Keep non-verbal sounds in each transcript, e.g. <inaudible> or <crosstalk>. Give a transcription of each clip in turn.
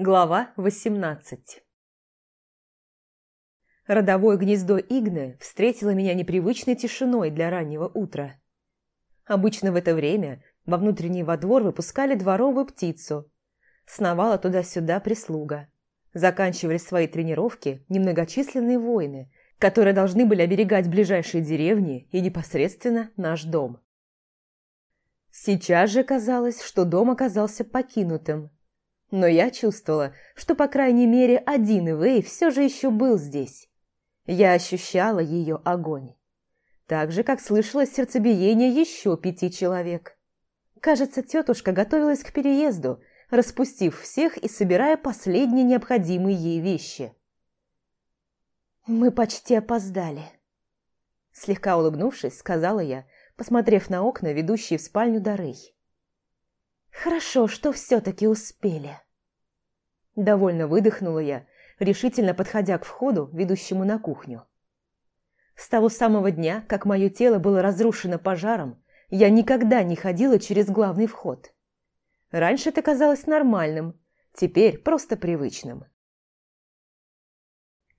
Глава 18 Родовое гнездо Игны встретило меня непривычной тишиной для раннего утра. Обычно в это время во внутренний во двор выпускали дворовую птицу. Сновала туда-сюда прислуга. Заканчивали свои тренировки немногочисленные воины, которые должны были оберегать ближайшие деревни и непосредственно наш дом. Сейчас же казалось, что дом оказался покинутым – но я чувствовала, что, по крайней мере, один Ивей все же еще был здесь. Я ощущала ее огонь. Так же, как слышала сердцебиение еще пяти человек. Кажется, тетушка готовилась к переезду, распустив всех и собирая последние необходимые ей вещи. «Мы почти опоздали», – слегка улыбнувшись, сказала я, посмотрев на окна, ведущие в спальню Дарей. Хорошо, что все-таки успели. Довольно выдохнула я, решительно подходя к входу, ведущему на кухню. С того самого дня, как мое тело было разрушено пожаром, я никогда не ходила через главный вход. Раньше это казалось нормальным, теперь просто привычным.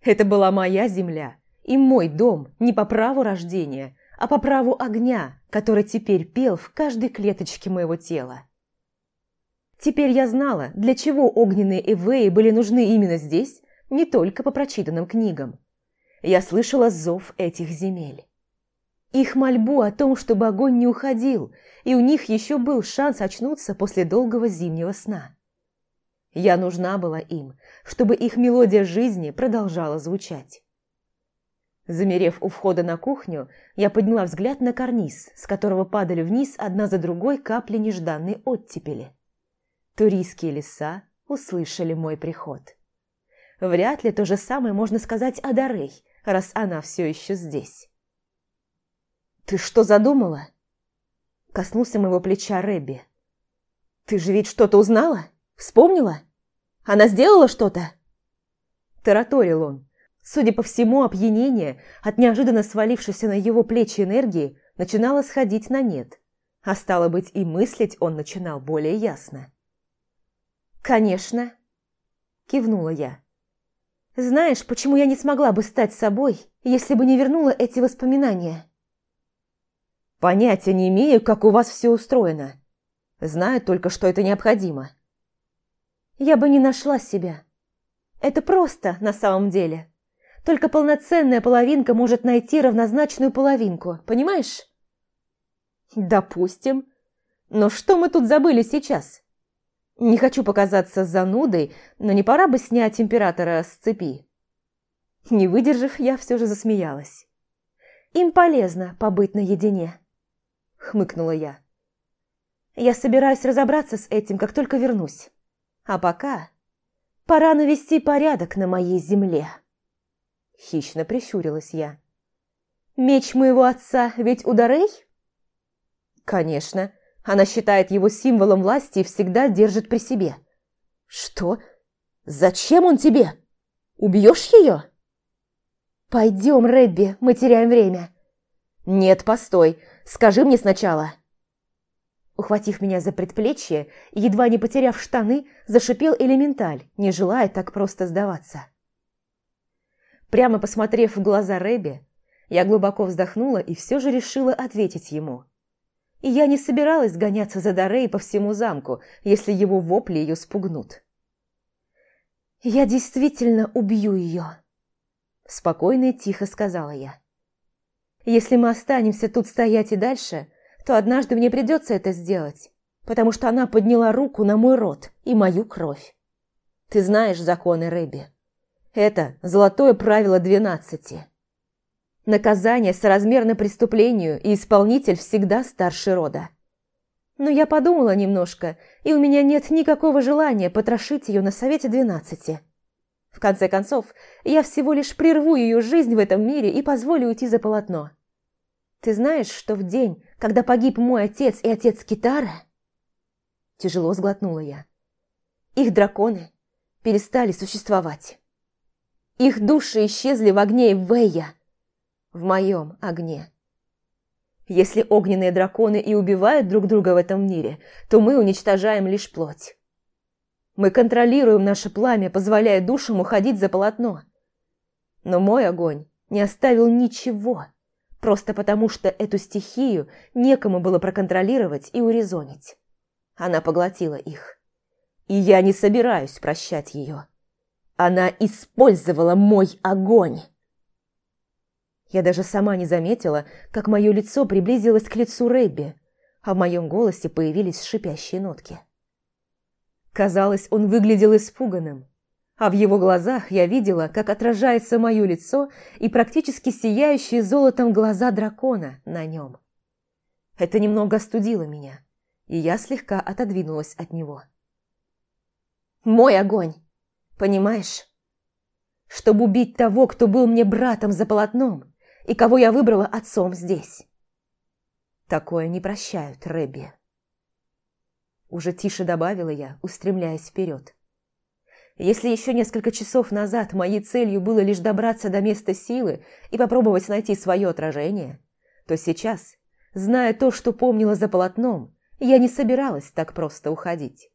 Это была моя земля и мой дом не по праву рождения, а по праву огня, который теперь пел в каждой клеточке моего тела. Теперь я знала, для чего огненные эвеи были нужны именно здесь, не только по прочитанным книгам. Я слышала зов этих земель. Их мольбу о том, чтобы огонь не уходил, и у них еще был шанс очнуться после долгого зимнего сна. Я нужна была им, чтобы их мелодия жизни продолжала звучать. Замерев у входа на кухню, я подняла взгляд на карниз, с которого падали вниз одна за другой капли нежданной оттепели. Туристские леса услышали мой приход. Вряд ли то же самое можно сказать о Дарей, раз она все еще здесь. «Ты что задумала?» Коснулся моего плеча Рэбби. «Ты же ведь что-то узнала? Вспомнила? Она сделала что-то?» Тараторил он. Судя по всему, опьянение от неожиданно свалившейся на его плечи энергии начинало сходить на нет, а стало быть и мыслить он начинал более ясно. «Конечно», – кивнула я. «Знаешь, почему я не смогла бы стать собой, если бы не вернула эти воспоминания?» «Понятия не имею, как у вас все устроено. Знаю только, что это необходимо». «Я бы не нашла себя. Это просто на самом деле. Только полноценная половинка может найти равнозначную половинку, понимаешь?» «Допустим. Но что мы тут забыли сейчас?» Не хочу показаться занудой, но не пора бы снять императора с цепи. Не выдержав, я все же засмеялась. «Им полезно побыть наедине», — хмыкнула я. «Я собираюсь разобраться с этим, как только вернусь. А пока пора навести порядок на моей земле». Хищно прищурилась я. «Меч моего отца ведь ударей?» «Конечно. Она считает его символом власти и всегда держит при себе. Что? Зачем он тебе? Убьешь ее? Пойдем, Рэбби, мы теряем время. Нет, постой, скажи мне сначала. Ухватив меня за предплечье, едва не потеряв штаны, зашипел элементаль, не желая так просто сдаваться. Прямо посмотрев в глаза Рэбби, я глубоко вздохнула и все же решила ответить ему – и я не собиралась гоняться за Дарей по всему замку, если его вопли ее спугнут. «Я действительно убью ее», – спокойно и тихо сказала я. «Если мы останемся тут стоять и дальше, то однажды мне придется это сделать, потому что она подняла руку на мой рот и мою кровь. Ты знаешь законы Рэби. Это золотое правило двенадцати. Наказание соразмерно преступлению, и исполнитель всегда старше рода. Но я подумала немножко, и у меня нет никакого желания потрошить ее на совете двенадцати. В конце концов, я всего лишь прерву ее жизнь в этом мире и позволю уйти за полотно. Ты знаешь, что в день, когда погиб мой отец и отец Китара... Тяжело сглотнула я. Их драконы перестали существовать. Их души исчезли в огне Вэя в моем огне. Если огненные драконы и убивают друг друга в этом мире, то мы уничтожаем лишь плоть. Мы контролируем наше пламя, позволяя душам уходить за полотно. Но мой огонь не оставил ничего, просто потому что эту стихию некому было проконтролировать и урезонить. Она поглотила их. И я не собираюсь прощать ее. Она использовала мой огонь. Я даже сама не заметила, как мое лицо приблизилось к лицу Рэбби, а в моем голосе появились шипящие нотки. Казалось, он выглядел испуганным, а в его глазах я видела, как отражается мое лицо и практически сияющие золотом глаза дракона на нем. Это немного остудило меня, и я слегка отодвинулась от него. «Мой огонь! Понимаешь? Чтобы убить того, кто был мне братом за полотном, и кого я выбрала отцом здесь. Такое не прощают, Рэбби. Уже тише добавила я, устремляясь вперед. Если еще несколько часов назад моей целью было лишь добраться до места силы и попробовать найти свое отражение, то сейчас, зная то, что помнила за полотном, я не собиралась так просто уходить.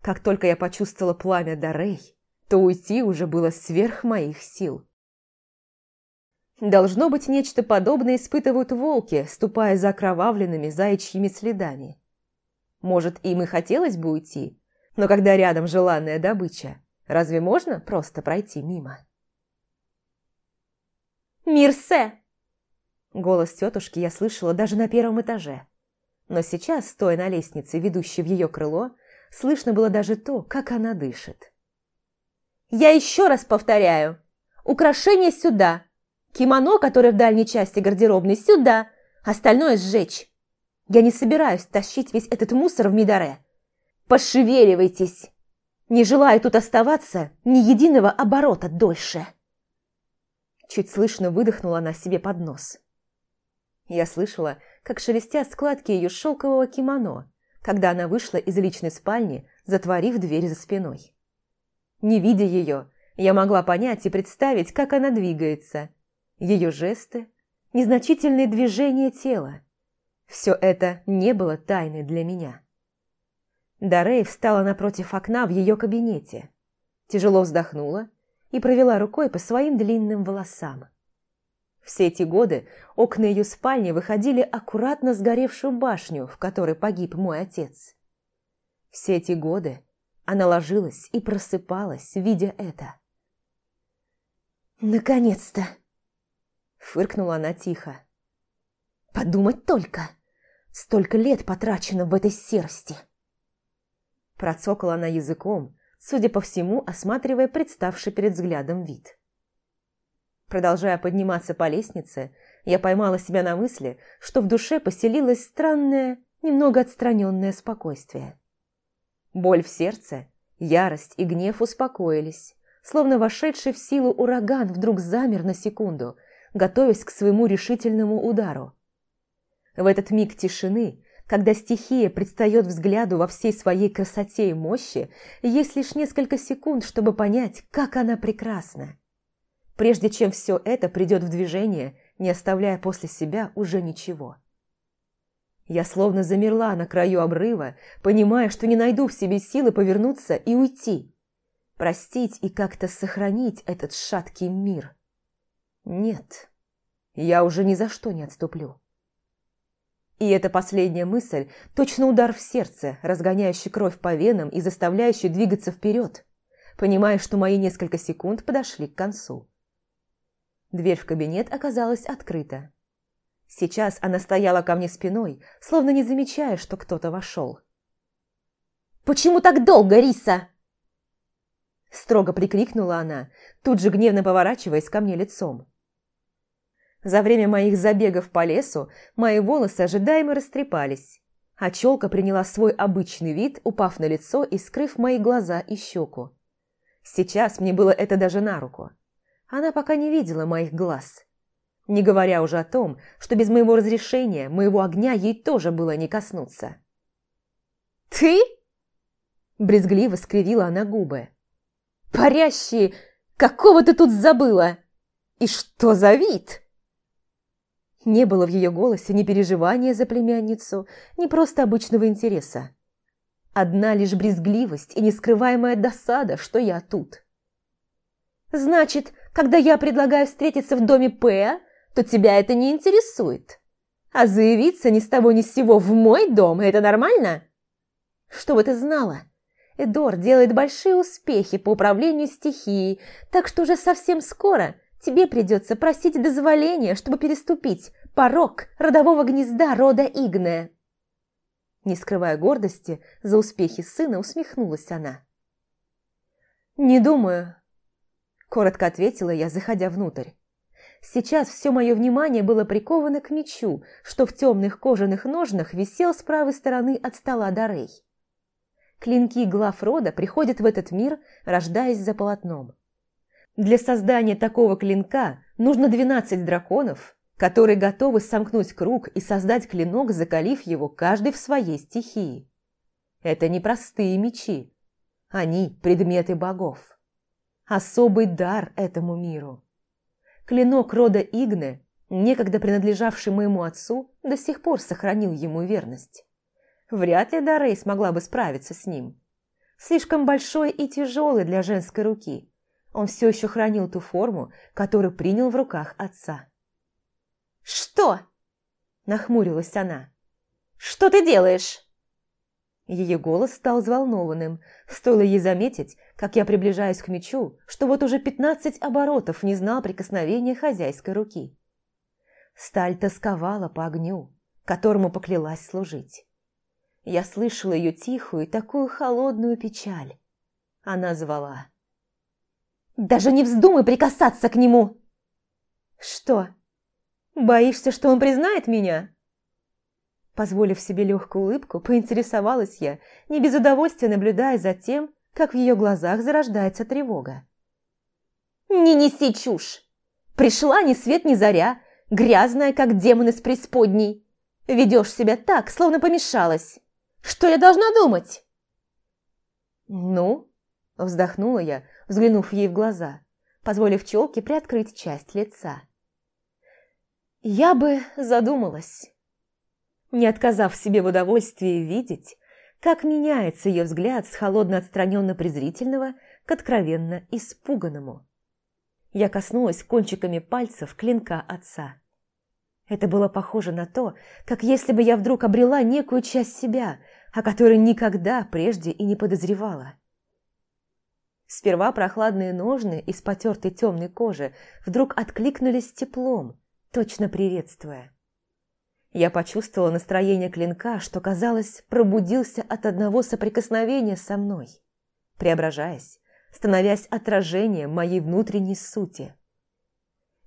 Как только я почувствовала пламя Дарей, то уйти уже было сверх моих сил. Должно быть, нечто подобное испытывают волки, ступая за окровавленными заячьими следами. Может, им и хотелось бы уйти, но когда рядом желанная добыча, разве можно просто пройти мимо? «Мирсе!» Голос тетушки я слышала даже на первом этаже. Но сейчас, стоя на лестнице, ведущей в ее крыло, слышно было даже то, как она дышит. «Я еще раз повторяю! Украшение сюда! Кимоно, которое в дальней части гардеробной, сюда, остальное сжечь. Я не собираюсь тащить весь этот мусор в Мидаре. Пошевеливайтесь. Не желаю тут оставаться ни единого оборота дольше. Чуть слышно выдохнула она себе под нос. Я слышала, как шелестят складки ее шелкового кимоно, когда она вышла из личной спальни, затворив дверь за спиной. Не видя ее, я могла понять и представить, как она двигается – ее жесты, незначительные движения тела. Все это не было тайной для меня. Дарей встала напротив окна в ее кабинете, тяжело вздохнула и провела рукой по своим длинным волосам. Все эти годы окна ее спальни выходили аккуратно сгоревшую башню, в которой погиб мой отец. Все эти годы она ложилась и просыпалась, видя это. «Наконец-то!» Фыркнула она тихо. «Подумать только! Столько лет потрачено в этой серости!» Процокала она языком, судя по всему, осматривая представший перед взглядом вид. Продолжая подниматься по лестнице, я поймала себя на мысли, что в душе поселилось странное, немного отстраненное спокойствие. Боль в сердце, ярость и гнев успокоились, словно вошедший в силу ураган вдруг замер на секунду – готовясь к своему решительному удару. В этот миг тишины, когда стихия предстает взгляду во всей своей красоте и мощи, есть лишь несколько секунд, чтобы понять, как она прекрасна. Прежде чем все это придет в движение, не оставляя после себя уже ничего. Я словно замерла на краю обрыва, понимая, что не найду в себе силы повернуться и уйти. Простить и как-то сохранить этот шаткий мир – нет, я уже ни за что не отступлю. И эта последняя мысль – точно удар в сердце, разгоняющий кровь по венам и заставляющий двигаться вперед, понимая, что мои несколько секунд подошли к концу. Дверь в кабинет оказалась открыта. Сейчас она стояла ко мне спиной, словно не замечая, что кто-то вошел. «Почему так долго, Риса?» Строго прикрикнула она, тут же гневно поворачиваясь ко мне лицом. За время моих забегов по лесу мои волосы ожидаемо растрепались, а челка приняла свой обычный вид, упав на лицо и скрыв мои глаза и щеку. Сейчас мне было это даже на руку. Она пока не видела моих глаз. Не говоря уже о том, что без моего разрешения, моего огня ей тоже было не коснуться. «Ты?» Брезгливо скривила она губы. «Парящие! Какого ты тут забыла? И что за вид?» Не было в ее голосе ни переживания за племянницу, ни просто обычного интереса. Одна лишь брезгливость и нескрываемая досада, что я тут. «Значит, когда я предлагаю встретиться в доме П, то тебя это не интересует. А заявиться ни с того ни с сего в мой дом – это нормально?» «Чтобы ты знала, Эдор делает большие успехи по управлению стихией, так что уже совсем скоро тебе придется просить дозволения, чтобы переступить порог родового гнезда рода Игне. Не скрывая гордости, за успехи сына усмехнулась она. «Не думаю», – коротко ответила я, заходя внутрь. Сейчас все мое внимание было приковано к мечу, что в темных кожаных ножнах висел с правой стороны от стола Дарей. Клинки глав рода приходят в этот мир, рождаясь за полотном. Для создания такого клинка нужно 12 драконов, которые готовы сомкнуть круг и создать клинок, закалив его каждый в своей стихии. Это не простые мечи. Они – предметы богов. Особый дар этому миру. Клинок рода Игне, некогда принадлежавший моему отцу, до сих пор сохранил ему верность. Вряд ли Дарей смогла бы справиться с ним. Слишком большой и тяжелый для женской руки. Он все еще хранил ту форму, которую принял в руках отца. «Что?» – нахмурилась она. «Что ты делаешь?» Ее голос стал взволнованным. Стоило ей заметить, как я приближаюсь к мечу, что вот уже пятнадцать оборотов не знал прикосновения хозяйской руки. Сталь тосковала по огню, которому поклялась служить. Я слышала ее тихую, такую холодную печаль. Она звала. «Даже не вздумай прикасаться к нему!» «Что?» Боишься, что он признает меня?» Позволив себе легкую улыбку, поинтересовалась я, не без удовольствия наблюдая за тем, как в ее глазах зарождается тревога. «Не неси чушь! Пришла ни свет ни заря, грязная, как демон из преисподней. Ведешь себя так, словно помешалась. Что я должна думать?» «Ну?» – вздохнула я, взглянув ей в глаза, позволив челке приоткрыть часть лица. Я бы задумалась, не отказав себе в удовольствии видеть, как меняется ее взгляд с холодно-отстраненно-презрительного к откровенно испуганному. Я коснулась кончиками пальцев клинка отца. Это было похоже на то, как если бы я вдруг обрела некую часть себя, о которой никогда прежде и не подозревала. Сперва прохладные ножны из потертой темной кожи вдруг откликнулись теплом, точно приветствуя. Я почувствовала настроение клинка, что, казалось, пробудился от одного соприкосновения со мной, преображаясь, становясь отражением моей внутренней сути.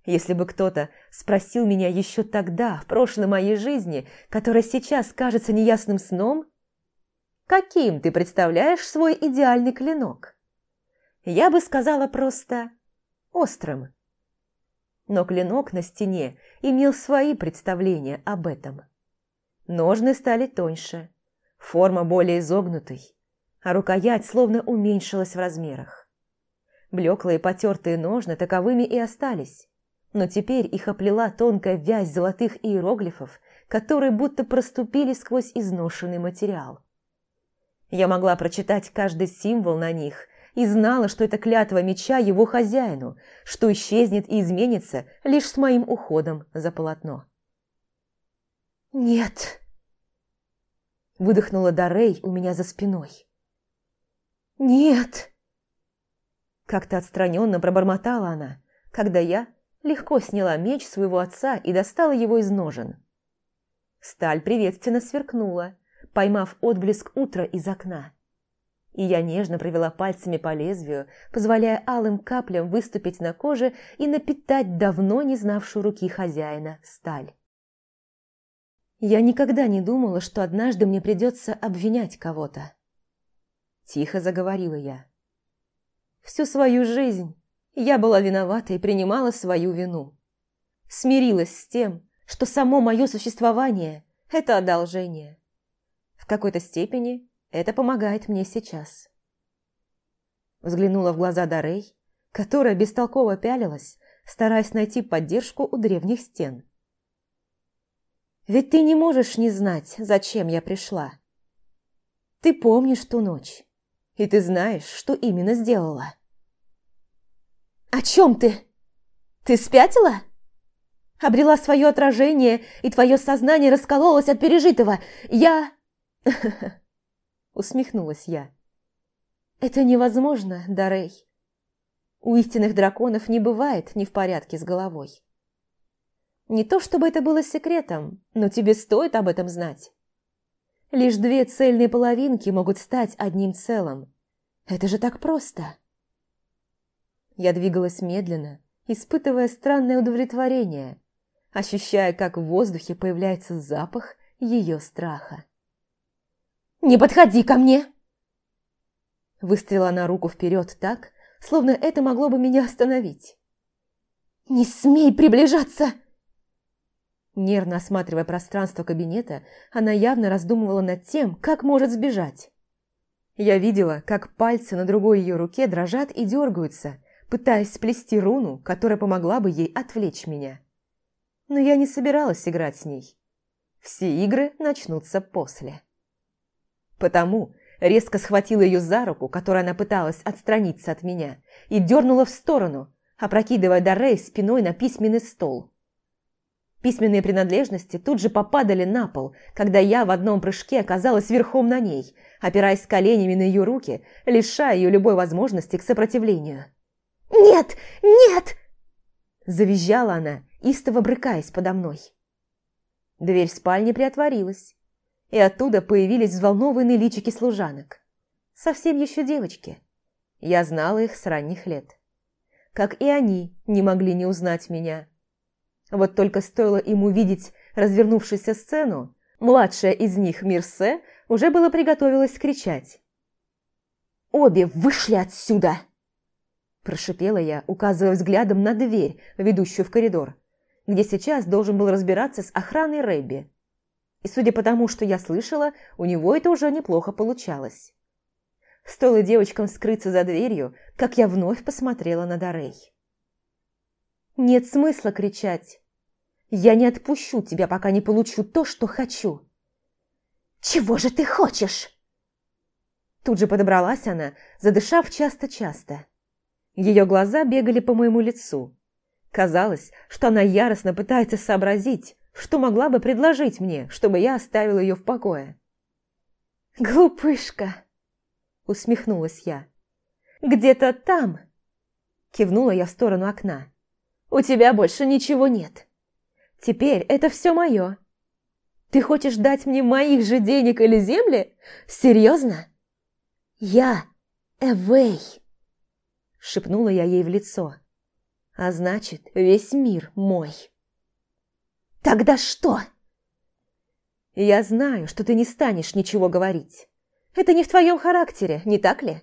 Если бы кто-то спросил меня еще тогда, в прошлой моей жизни, которая сейчас кажется неясным сном, каким ты представляешь свой идеальный клинок? Я бы сказала просто «острым», но клинок на стене имел свои представления об этом. Ножны стали тоньше, форма более изогнутой, а рукоять словно уменьшилась в размерах. Блеклые потертые ножны таковыми и остались, но теперь их оплела тонкая вязь золотых иероглифов, которые будто проступили сквозь изношенный материал. Я могла прочитать каждый символ на них и знала, что это клятва меча его хозяину, что исчезнет и изменится лишь с моим уходом за полотно. «Нет!» Выдохнула Дарей у меня за спиной. «Нет!» Как-то отстраненно пробормотала она, когда я легко сняла меч своего отца и достала его из ножен. Сталь приветственно сверкнула, поймав отблеск утра из окна и я нежно провела пальцами по лезвию, позволяя алым каплям выступить на коже и напитать давно не знавшую руки хозяина сталь. Я никогда не думала, что однажды мне придется обвинять кого-то. Тихо заговорила я. Всю свою жизнь я была виновата и принимала свою вину. Смирилась с тем, что само мое существование – это одолжение. В какой-то степени это помогает мне сейчас. Взглянула в глаза Дарей, которая бестолково пялилась, стараясь найти поддержку у древних стен. «Ведь ты не можешь не знать, зачем я пришла». Ты помнишь ту ночь, и ты знаешь, что именно сделала. «О чем ты? Ты спятила?» Обрела свое отражение, и твое сознание раскололось от пережитого. Я... <laughs> Усмехнулась я. Это невозможно, Дарей. У истинных драконов не бывает не в порядке с головой. Не то чтобы это было секретом, но тебе стоит об этом знать. Лишь две цельные половинки могут стать одним целым. Это же так просто. Я двигалась медленно, испытывая странное удовлетворение, ощущая, как в воздухе появляется запах ее страха. «Не подходи ко мне!» Выставила она руку вперед так, словно это могло бы меня остановить. «Не смей приближаться!» Нервно осматривая пространство кабинета, она явно раздумывала над тем, как может сбежать. Я видела, как пальцы на другой ее руке дрожат и дергаются, пытаясь сплести руну, которая помогла бы ей отвлечь меня но я не собиралась играть с ней. Все игры начнутся после. Потому резко схватила ее за руку, которой она пыталась отстраниться от меня, и дернула в сторону, опрокидывая Даррей спиной на письменный стол. Письменные принадлежности тут же попадали на пол, когда я в одном прыжке оказалась верхом на ней, опираясь коленями на ее руки, лишая ее любой возможности к сопротивлению. «Нет! Нет!» Завизжала она истово брыкаясь подо мной. Дверь в спальне приотворилась, и оттуда появились взволнованные личики служанок. Совсем еще девочки. Я знала их с ранних лет. Как и они не могли не узнать меня. Вот только стоило им увидеть развернувшуюся сцену, младшая из них, Мирсе, уже было приготовилась кричать. «Обе вышли отсюда!» Прошипела я, указывая взглядом на дверь, ведущую в коридор где сейчас должен был разбираться с охраной Рэбби. И судя по тому, что я слышала, у него это уже неплохо получалось. Стоило девочкам скрыться за дверью, как я вновь посмотрела на Дарей. «Нет смысла кричать. Я не отпущу тебя, пока не получу то, что хочу». «Чего же ты хочешь?» Тут же подобралась она, задышав часто-часто. Ее глаза бегали по моему лицу. Казалось, что она яростно пытается сообразить, что могла бы предложить мне, чтобы я оставила ее в покое. «Глупышка!» – усмехнулась я. «Где-то там!» – кивнула я в сторону окна. «У тебя больше ничего нет. Теперь это все мое. Ты хочешь дать мне моих же денег или земли? Серьезно?» «Я Эвей!» – шепнула я ей в лицо. А значит, весь мир мой. Тогда что? Я знаю, что ты не станешь ничего говорить. Это не в твоем характере, не так ли?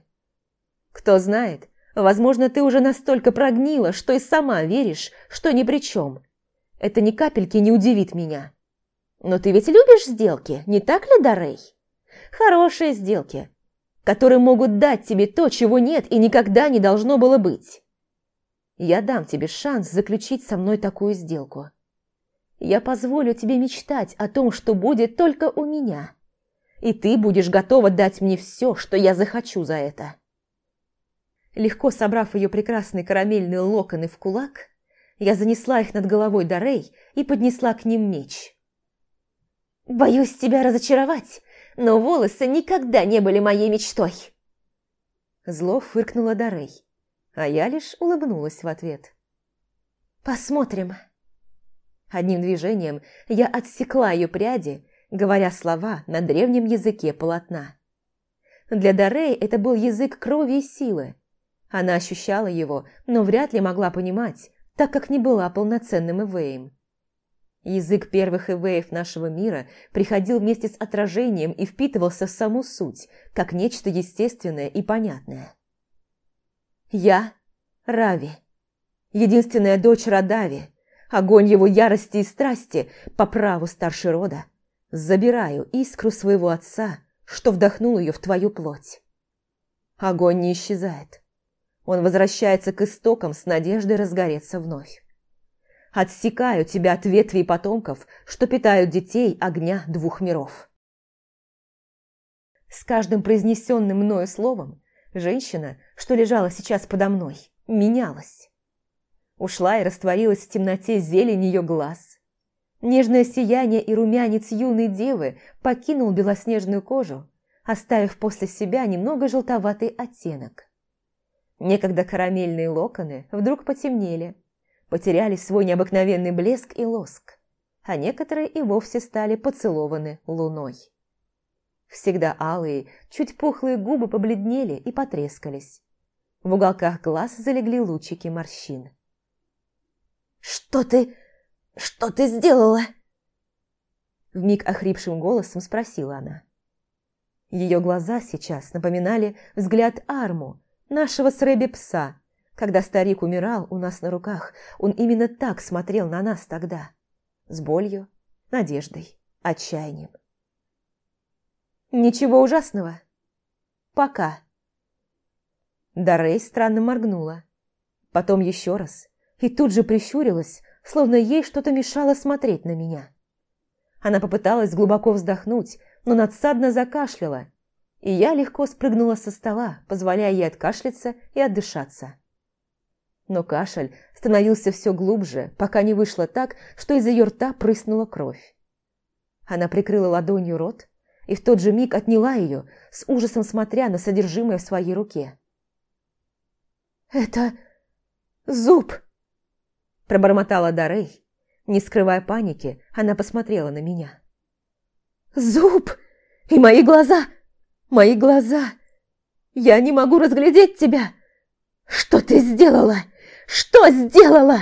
Кто знает, возможно, ты уже настолько прогнила, что и сама веришь, что ни при чем. Это ни капельки не удивит меня. Но ты ведь любишь сделки, не так ли, Дарей? Хорошие сделки, которые могут дать тебе то, чего нет и никогда не должно было быть. Я дам тебе шанс заключить со мной такую сделку. Я позволю тебе мечтать о том, что будет только у меня. И ты будешь готова дать мне все, что я захочу за это. Легко собрав ее прекрасные карамельные локоны в кулак, я занесла их над головой Дарей и поднесла к ним меч. «Боюсь тебя разочаровать, но волосы никогда не были моей мечтой!» Зло фыркнула Дарей а я лишь улыбнулась в ответ. «Посмотрим». Одним движением я отсекла ее пряди, говоря слова на древнем языке полотна. Для Дарей это был язык крови и силы. Она ощущала его, но вряд ли могла понимать, так как не была полноценным эвеем. Язык первых эвеев нашего мира приходил вместе с отражением и впитывался в саму суть, как нечто естественное и понятное. Я Рави, единственная дочь Радави, огонь его ярости и страсти по праву старшей рода. Забираю искру своего отца, что вдохнул ее в твою плоть. Огонь не исчезает. Он возвращается к истокам с надеждой разгореться вновь. Отсекаю тебя от ветвей потомков, что питают детей огня двух миров. С каждым произнесенным мною словом женщина, что лежала сейчас подо мной, менялась. Ушла и растворилась в темноте зелень ее глаз. Нежное сияние и румянец юной девы покинул белоснежную кожу, оставив после себя немного желтоватый оттенок. Некогда карамельные локоны вдруг потемнели, потеряли свой необыкновенный блеск и лоск, а некоторые и вовсе стали поцелованы луной. Всегда алые, чуть пухлые губы побледнели и потрескались. В уголках глаз залегли лучики морщин. «Что ты... что ты сделала?» Вмиг охрипшим голосом спросила она. Ее глаза сейчас напоминали взгляд Арму, нашего с Рэби пса. Когда старик умирал у нас на руках, он именно так смотрел на нас тогда. С болью, надеждой, отчаянием. «Ничего ужасного. Пока». Дарей странно моргнула. Потом еще раз. И тут же прищурилась, словно ей что-то мешало смотреть на меня. Она попыталась глубоко вздохнуть, но надсадно закашляла, и я легко спрыгнула со стола, позволяя ей откашляться и отдышаться. Но кашель становился все глубже, пока не вышло так, что из ее рта прыснула кровь. Она прикрыла ладонью рот и в тот же миг отняла ее, с ужасом смотря на содержимое в своей руке. «Это зуб!» Пробормотала Дарей. Не скрывая паники, она посмотрела на меня. «Зуб! И мои глаза! Мои глаза! Я не могу разглядеть тебя! Что ты сделала? Что сделала?»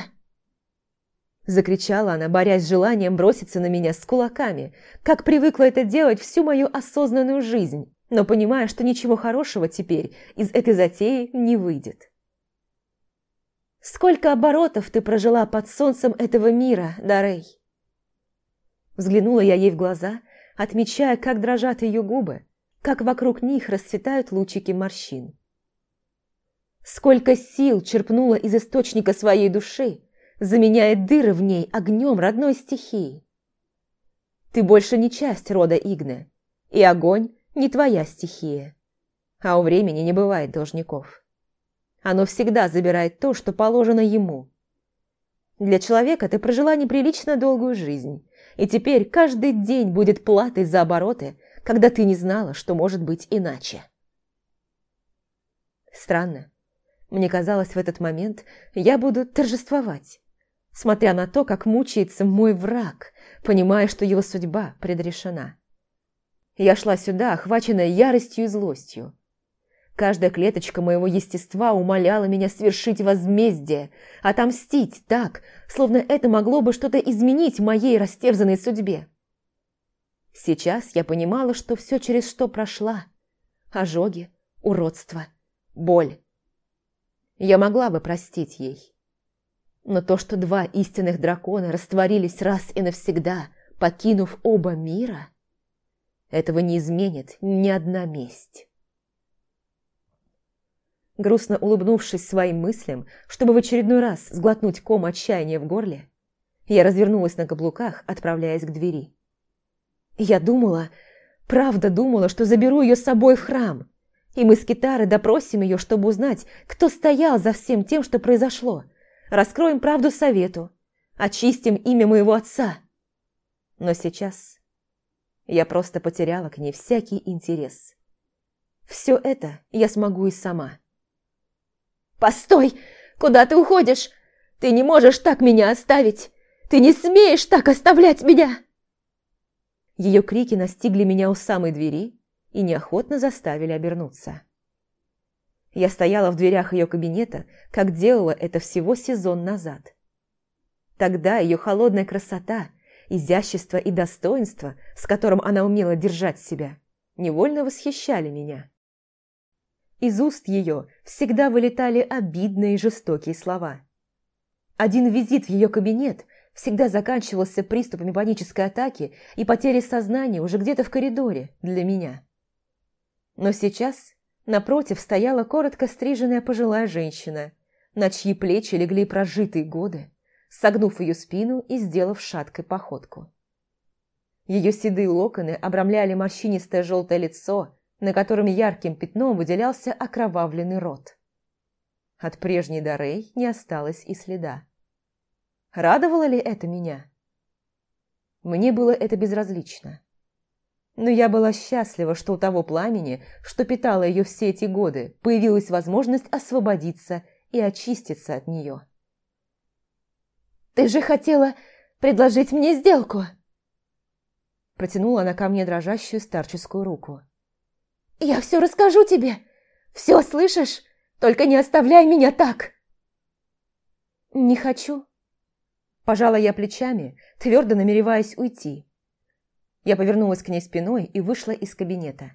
Закричала она, борясь с желанием броситься на меня с кулаками, как привыкла это делать всю мою осознанную жизнь, но понимая, что ничего хорошего теперь из этой затеи не выйдет. Сколько оборотов ты прожила под солнцем этого мира, Дарей?» Взглянула я ей в глаза, отмечая, как дрожат ее губы, как вокруг них расцветают лучики морщин. Сколько сил черпнула из источника своей души, заменяя дыры в ней огнем родной стихии. Ты больше не часть рода Игны, и огонь не твоя стихия. А у времени не бывает должников. Оно всегда забирает то, что положено ему. Для человека ты прожила неприлично долгую жизнь, и теперь каждый день будет платой за обороты, когда ты не знала, что может быть иначе. Странно. Мне казалось, в этот момент я буду торжествовать, смотря на то, как мучается мой враг, понимая, что его судьба предрешена. Я шла сюда, охваченная яростью и злостью. Каждая клеточка моего естества умоляла меня свершить возмездие, отомстить так, словно это могло бы что-то изменить в моей растерзанной судьбе. Сейчас я понимала, что все через что прошла. Ожоги, уродство, боль. Я могла бы простить ей. Но то, что два истинных дракона растворились раз и навсегда, покинув оба мира, этого не изменит ни одна месть. Грустно улыбнувшись своим мыслям, чтобы в очередной раз сглотнуть ком отчаяния в горле, я развернулась на каблуках, отправляясь к двери. Я думала, правда думала, что заберу ее с собой в храм, и мы с Китарой допросим ее, чтобы узнать, кто стоял за всем тем, что произошло, раскроем правду совету, очистим имя моего отца. Но сейчас я просто потеряла к ней всякий интерес. Все это я смогу и сама. «Постой! Куда ты уходишь? Ты не можешь так меня оставить! Ты не смеешь так оставлять меня!» Ее крики настигли меня у самой двери и неохотно заставили обернуться. Я стояла в дверях ее кабинета, как делала это всего сезон назад. Тогда ее холодная красота, изящество и достоинство, с которым она умела держать себя, невольно восхищали меня. Из уст ее всегда вылетали обидные жестокие слова. Один визит в ее кабинет всегда заканчивался приступами панической атаки и потерей сознания уже где-то в коридоре для меня. Но сейчас напротив стояла коротко стриженная пожилая женщина, на чьи плечи легли прожитые годы, согнув ее спину и сделав шаткой походку. Ее седые локоны обрамляли морщинистое желтое лицо, на котором ярким пятном выделялся окровавленный рот. От прежней Дарей не осталось и следа. Радовало ли это меня? Мне было это безразлично. Но я была счастлива, что у того пламени, что питало ее все эти годы, появилась возможность освободиться и очиститься от нее. «Ты же хотела предложить мне сделку!» Протянула она ко мне дрожащую старческую руку. «Я все расскажу тебе! Все слышишь? Только не оставляй меня так!» «Не хочу». Пожала я плечами, твердо намереваясь уйти. Я повернулась к ней спиной и вышла из кабинета.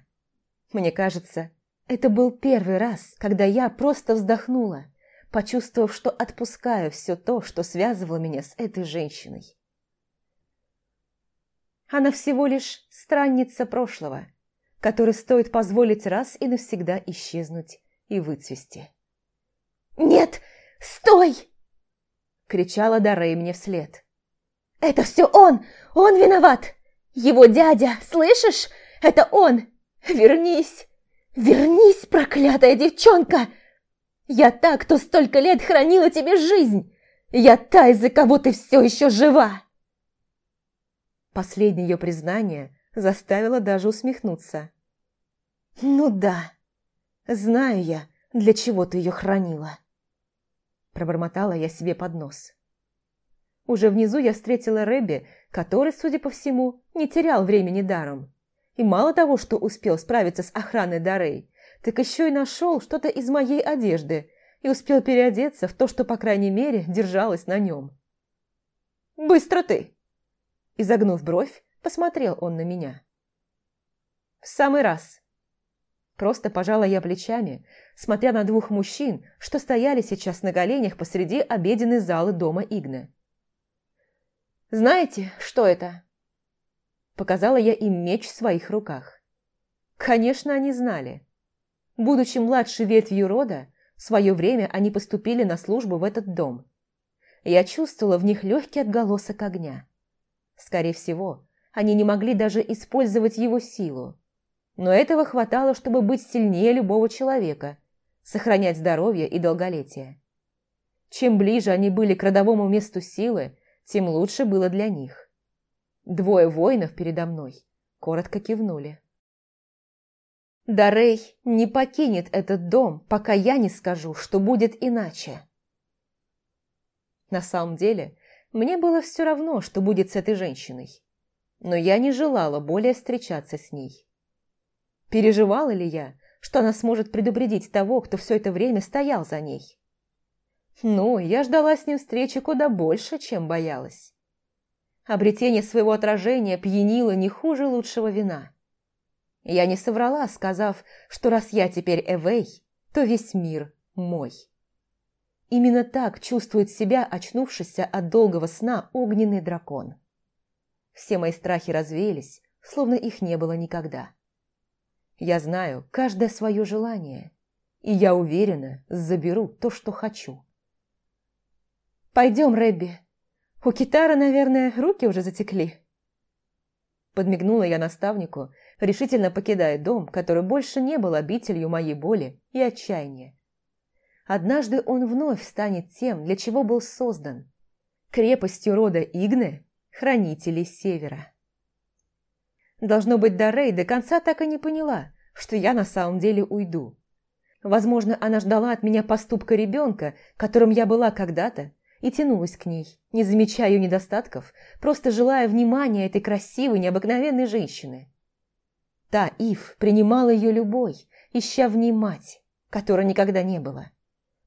Мне кажется, это был первый раз, когда я просто вздохнула, почувствовав, что отпускаю все то, что связывало меня с этой женщиной. Она всего лишь странница прошлого, которой стоит позволить раз и навсегда исчезнуть и выцвести. «Нет, стой!» – кричала Дарей мне вслед. «Это все он! Он виноват! Его дядя, слышишь? Это он! Вернись! Вернись, проклятая девчонка! Я так, кто столько лет хранила тебе жизнь! Я та, из-за кого ты все еще жива!» Последнее ее признание заставило даже усмехнуться. «Ну да, знаю я, для чего ты ее хранила!» Пробормотала я себе под нос. Уже внизу я встретила Рэбби, который, судя по всему, не терял времени даром. И мало того, что успел справиться с охраной Дарей, так еще и нашел что-то из моей одежды и успел переодеться в то, что, по крайней мере, держалось на нем. «Быстро ты!» Изогнув бровь, посмотрел он на меня. «В самый раз!» Просто пожала я плечами, смотря на двух мужчин, что стояли сейчас на коленях посреди обеденной залы дома Игны. «Знаете, что это?» Показала я им меч в своих руках. Конечно, они знали. Будучи младшей ветвью рода, в свое время они поступили на службу в этот дом. Я чувствовала в них легкий отголосок огня. Скорее всего, они не могли даже использовать его силу, но этого хватало, чтобы быть сильнее любого человека, сохранять здоровье и долголетие. Чем ближе они были к родовому месту силы, тем лучше было для них. Двое воинов передо мной коротко кивнули. Дарей не покинет этот дом, пока я не скажу, что будет иначе. На самом деле, мне было все равно, что будет с этой женщиной. Но я не желала более встречаться с ней. Переживала ли я, что она сможет предупредить того, кто все это время стоял за ней? Ну, я ждала с ним встречи куда больше, чем боялась. Обретение своего отражения пьянило не хуже лучшего вина. Я не соврала, сказав, что раз я теперь Эвей, то весь мир мой. Именно так чувствует себя очнувшийся от долгого сна огненный дракон. Все мои страхи развеялись, словно их не было никогда. Я знаю каждое свое желание, и я уверена, заберу то, что хочу. «Пойдем, Рэбби. У Китара, наверное, руки уже затекли». Подмигнула я наставнику, решительно покидая дом, который больше не был обителью моей боли и отчаяния. Однажды он вновь станет тем, для чего был создан – крепостью рода Игны, хранителей Севера. Должно быть, Дарей до конца так и не поняла, что я на самом деле уйду. Возможно, она ждала от меня поступка ребенка, которым я была когда-то, и тянулась к ней, не замечая ее недостатков, просто желая внимания этой красивой, необыкновенной женщины. Та Ив принимала ее любой, ища в ней мать, которой никогда не было,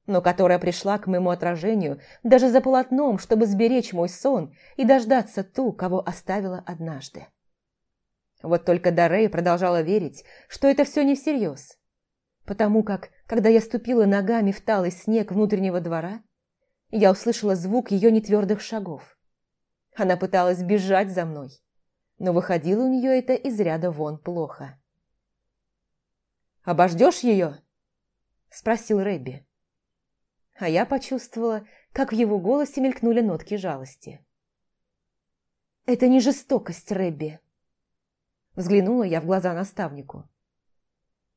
но которая пришла к моему отражению даже за полотном, чтобы сберечь мой сон и дождаться ту, кого оставила однажды. Вот только Дарей продолжала верить, что это все не всерьез. Потому как, когда я ступила ногами в талый снег внутреннего двора, я услышала звук ее нетвердых шагов. Она пыталась бежать за мной, но выходило у нее это из ряда вон плохо. «Обождешь ее?» – спросил Рэбби. А я почувствовала, как в его голосе мелькнули нотки жалости. «Это не жестокость, Рэбби», Взглянула я в глаза наставнику.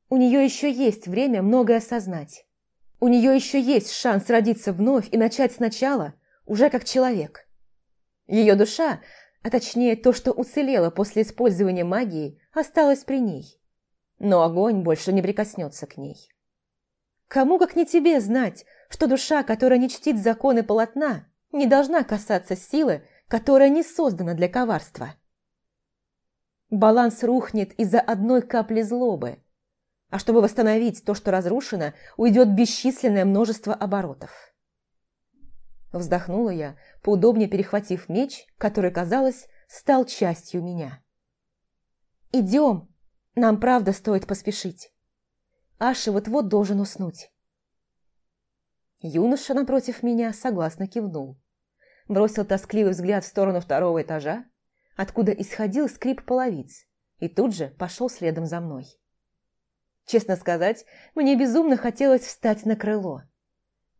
у нее еще есть время многое осознать. У нее еще есть шанс родиться вновь и начать сначала, уже как человек. Ее душа, а точнее то, что уцелело после использования магии, осталась при ней. Но огонь больше не прикоснется к ней. Кому, как не тебе, знать, что душа, которая не чтит законы полотна, не должна касаться силы, которая не создана для коварства. Баланс рухнет из-за одной капли злобы, а чтобы восстановить то, что разрушено, уйдет бесчисленное множество оборотов. Вздохнула я, поудобнее перехватив меч, который, казалось, стал частью меня. «Идем, нам правда стоит поспешить. Аши вот-вот должен уснуть». Юноша напротив меня согласно кивнул. Бросил тоскливый взгляд в сторону второго этажа, откуда исходил скрип половиц, и тут же пошел следом за мной. Честно сказать, мне безумно хотелось встать на крыло.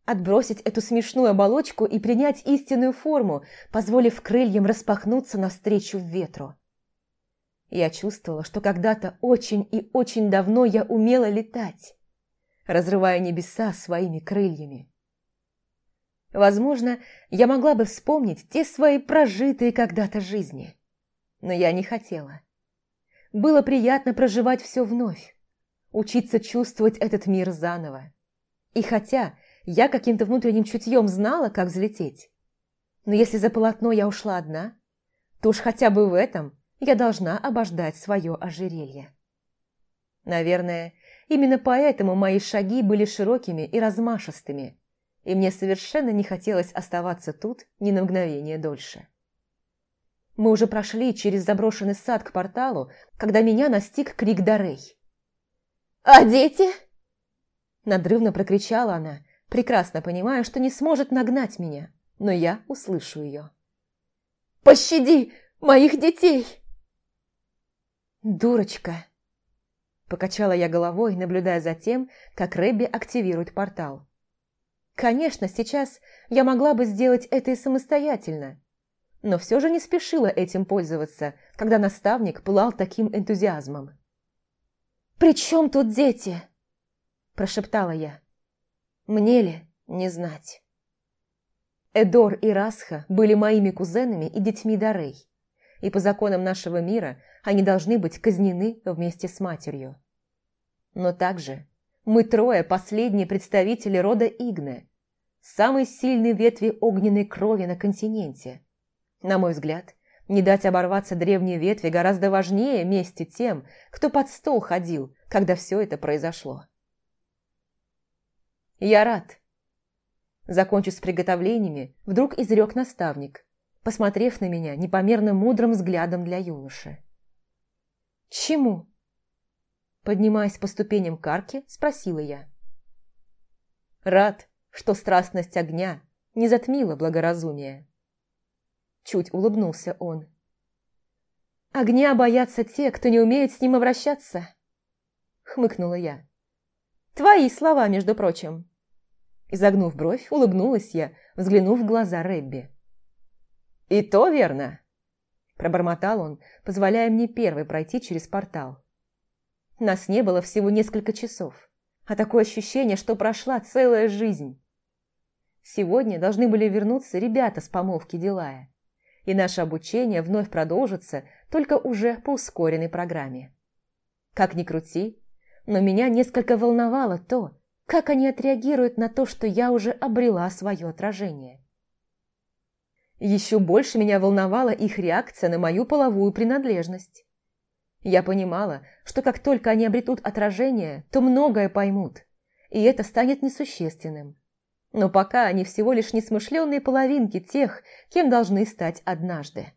Отбросить эту смешную оболочку и принять истинную форму, позволив крыльям распахнуться навстречу ветру. Я чувствовала, что когда-то очень и очень давно я умела летать, разрывая небеса своими крыльями. Возможно, я могла бы вспомнить те свои прожитые когда-то жизни, но я не хотела. Было приятно проживать все вновь, учиться чувствовать этот мир заново. И хотя я каким-то внутренним чутьем знала, как взлететь, но если за полотно я ушла одна, то уж хотя бы в этом я должна обождать свое ожерелье. Наверное, именно поэтому мои шаги были широкими и размашистыми, и мне совершенно не хотелось оставаться тут ни на мгновение дольше. Мы уже прошли через заброшенный сад к порталу, когда меня настиг крик Дарей. «А дети?» Надрывно прокричала она, прекрасно понимая, что не сможет нагнать меня, но я услышу ее. «Пощади моих детей!» «Дурочка!» Покачала я головой, наблюдая за тем, как Рэбби активирует портал. Конечно, сейчас я могла бы сделать это и самостоятельно, но все же не спешила этим пользоваться, когда наставник пылал таким энтузиазмом. «При чем тут дети?» – прошептала я. «Мне ли не знать?» Эдор и Расха были моими кузенами и детьми Дарей, и по законам нашего мира они должны быть казнены вместе с матерью. Но также мы трое последние представители рода Игне, самой сильной ветви огненной крови на континенте. На мой взгляд, не дать оборваться древней ветви гораздо важнее мести тем, кто под стол ходил, когда все это произошло. «Я рад». Закончив с приготовлениями, вдруг изрек наставник, посмотрев на меня непомерно мудрым взглядом для юноши. «Чему?» Поднимаясь по ступеням карки, спросила я. «Рад, что страстность огня не затмила благоразумие». Чуть улыбнулся он. «Огня боятся те, кто не умеет с ним обращаться», хмыкнула я. «Твои слова, между прочим». Изогнув бровь, улыбнулась я, взглянув в глаза Рэбби. «И то верно», – пробормотал он, позволяя мне первой пройти через портал. Нас не было всего несколько часов, а такое ощущение, что прошла целая жизнь. Сегодня должны были вернуться ребята с помолвки Дилая и наше обучение вновь продолжится только уже по ускоренной программе. Как ни крути, но меня несколько волновало то, как они отреагируют на то, что я уже обрела свое отражение. Еще больше меня волновала их реакция на мою половую принадлежность. Я понимала, что как только они обретут отражение, то многое поймут, и это станет несущественным. Но пока они всего лишь несмышленные половинки тех, кем должны стать однажды.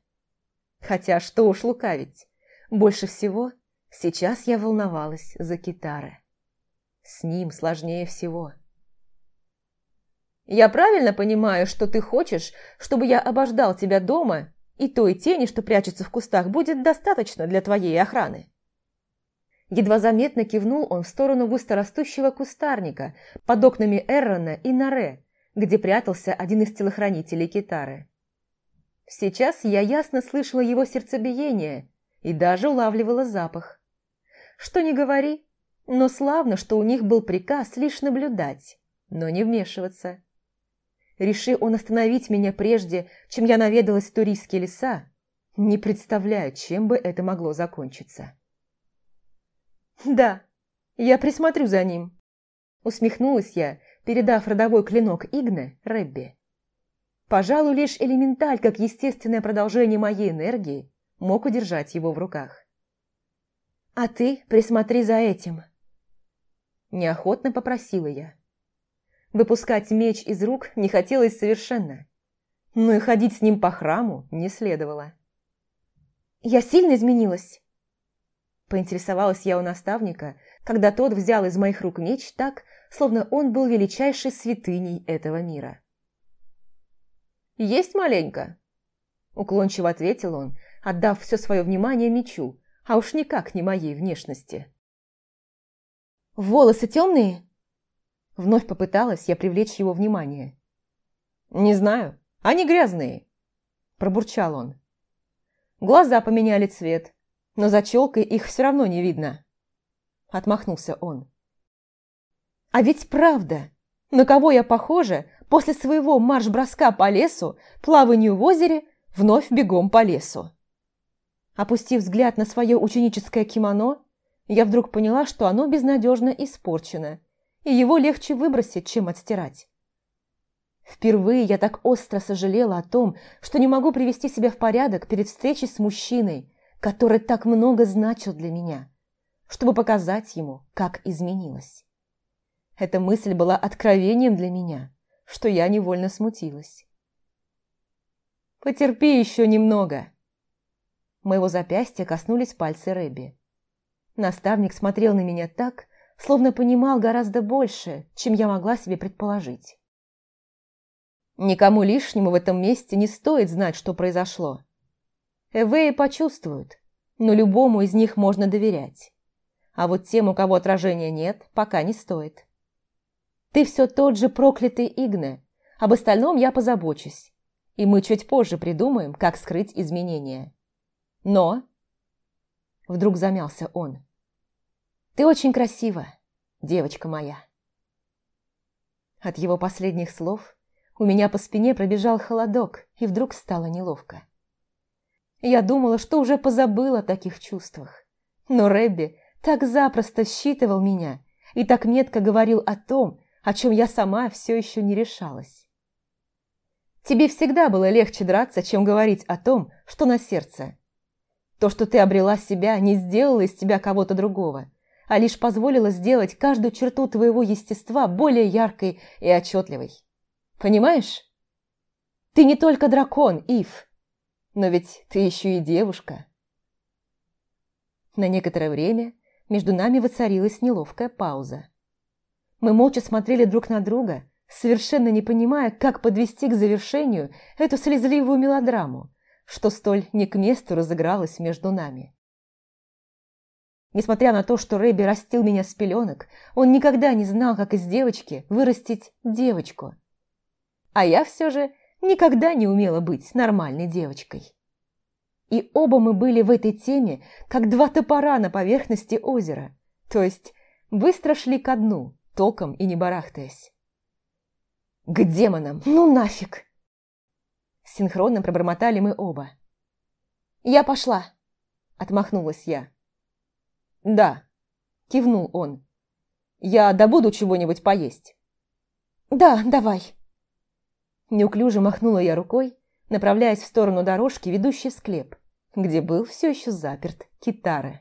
Хотя что уж лукавить, больше всего сейчас я волновалась за Китары. С ним сложнее всего. «Я правильно понимаю, что ты хочешь, чтобы я обождал тебя дома, и той тени, что прячется в кустах, будет достаточно для твоей охраны?» Едва заметно кивнул он в сторону густорастущего кустарника под окнами Эррона и Наре, где прятался один из телохранителей Китары. Сейчас я ясно слышала его сердцебиение и даже улавливала запах. Что ни говори, Но славно, что у них был приказ лишь наблюдать, но не вмешиваться. Реши он остановить меня прежде, чем я наведалась в туристские леса, не представляю, чем бы это могло закончиться. «Да, я присмотрю за ним», – усмехнулась я, передав родовой клинок Игне Рэбби. Пожалуй, лишь элементаль, как естественное продолжение моей энергии, мог удержать его в руках. «А ты присмотри за этим», – неохотно попросила я. Выпускать меч из рук не хотелось совершенно, но и ходить с ним по храму не следовало. «Я сильно изменилась?» Поинтересовалась я у наставника, когда тот взял из моих рук меч так, словно он был величайшей святыней этого мира. «Есть маленько», – уклончиво ответил он, отдав все свое внимание мечу, а уж никак не моей внешности. «Волосы темные?» Вновь попыталась я привлечь его внимание. «Не знаю, они грязные», – пробурчал он. «Глаза поменяли цвет, но за челкой их все равно не видно», – отмахнулся он. «А ведь правда, на кого я похожа после своего марш-броска по лесу, плаванию в озере, вновь бегом по лесу?» Опустив взгляд на свое ученическое кимоно, я вдруг поняла, что оно безнадежно испорчено – и его легче выбросить, чем отстирать. Впервые я так остро сожалела о том, что не могу привести себя в порядок перед встречей с мужчиной, который так много значил для меня, чтобы показать ему, как изменилась. Эта мысль была откровением для меня, что я невольно смутилась. «Потерпи еще немного!» Моего запястья коснулись пальцы Рэби. Наставник смотрел на меня так, словно понимал гораздо больше, чем я могла себе предположить. Никому лишнему в этом месте не стоит знать, что произошло. Эвеи почувствуют, но любому из них можно доверять. А вот тем, у кого отражения нет, пока не стоит. Ты все тот же проклятый Игне, об остальном я позабочусь, и мы чуть позже придумаем, как скрыть изменения. Но... Вдруг замялся он. Ты очень красива, девочка моя. От его последних слов у меня по спине пробежал холодок, и вдруг стало неловко. Я думала, что уже позабыла о таких чувствах. Но Рэбби так запросто считывал меня и так метко говорил о том, о чем я сама все еще не решалась. Тебе всегда было легче драться, чем говорить о том, что на сердце. То, что ты обрела себя, не сделало из тебя кого-то другого – а лишь позволила сделать каждую черту твоего естества более яркой и отчетливой. Понимаешь? Ты не только дракон, Ив, но ведь ты еще и девушка. На некоторое время между нами воцарилась неловкая пауза. Мы молча смотрели друг на друга, совершенно не понимая, как подвести к завершению эту слезливую мелодраму, что столь не к месту разыгралась между нами. Несмотря на то, что Рэби растил меня с пеленок, он никогда не знал, как из девочки вырастить девочку. А я все же никогда не умела быть нормальной девочкой. И оба мы были в этой теме, как два топора на поверхности озера, то есть быстро шли ко дну, толком и не барахтаясь. «К демонам! Ну нафиг!» Синхронно пробормотали мы оба. «Я пошла!» – отмахнулась я. «Да», – кивнул он. «Я добуду чего-нибудь поесть». «Да, давай». Неуклюже махнула я рукой, направляясь в сторону дорожки, ведущей в склеп, где был все еще заперт китары.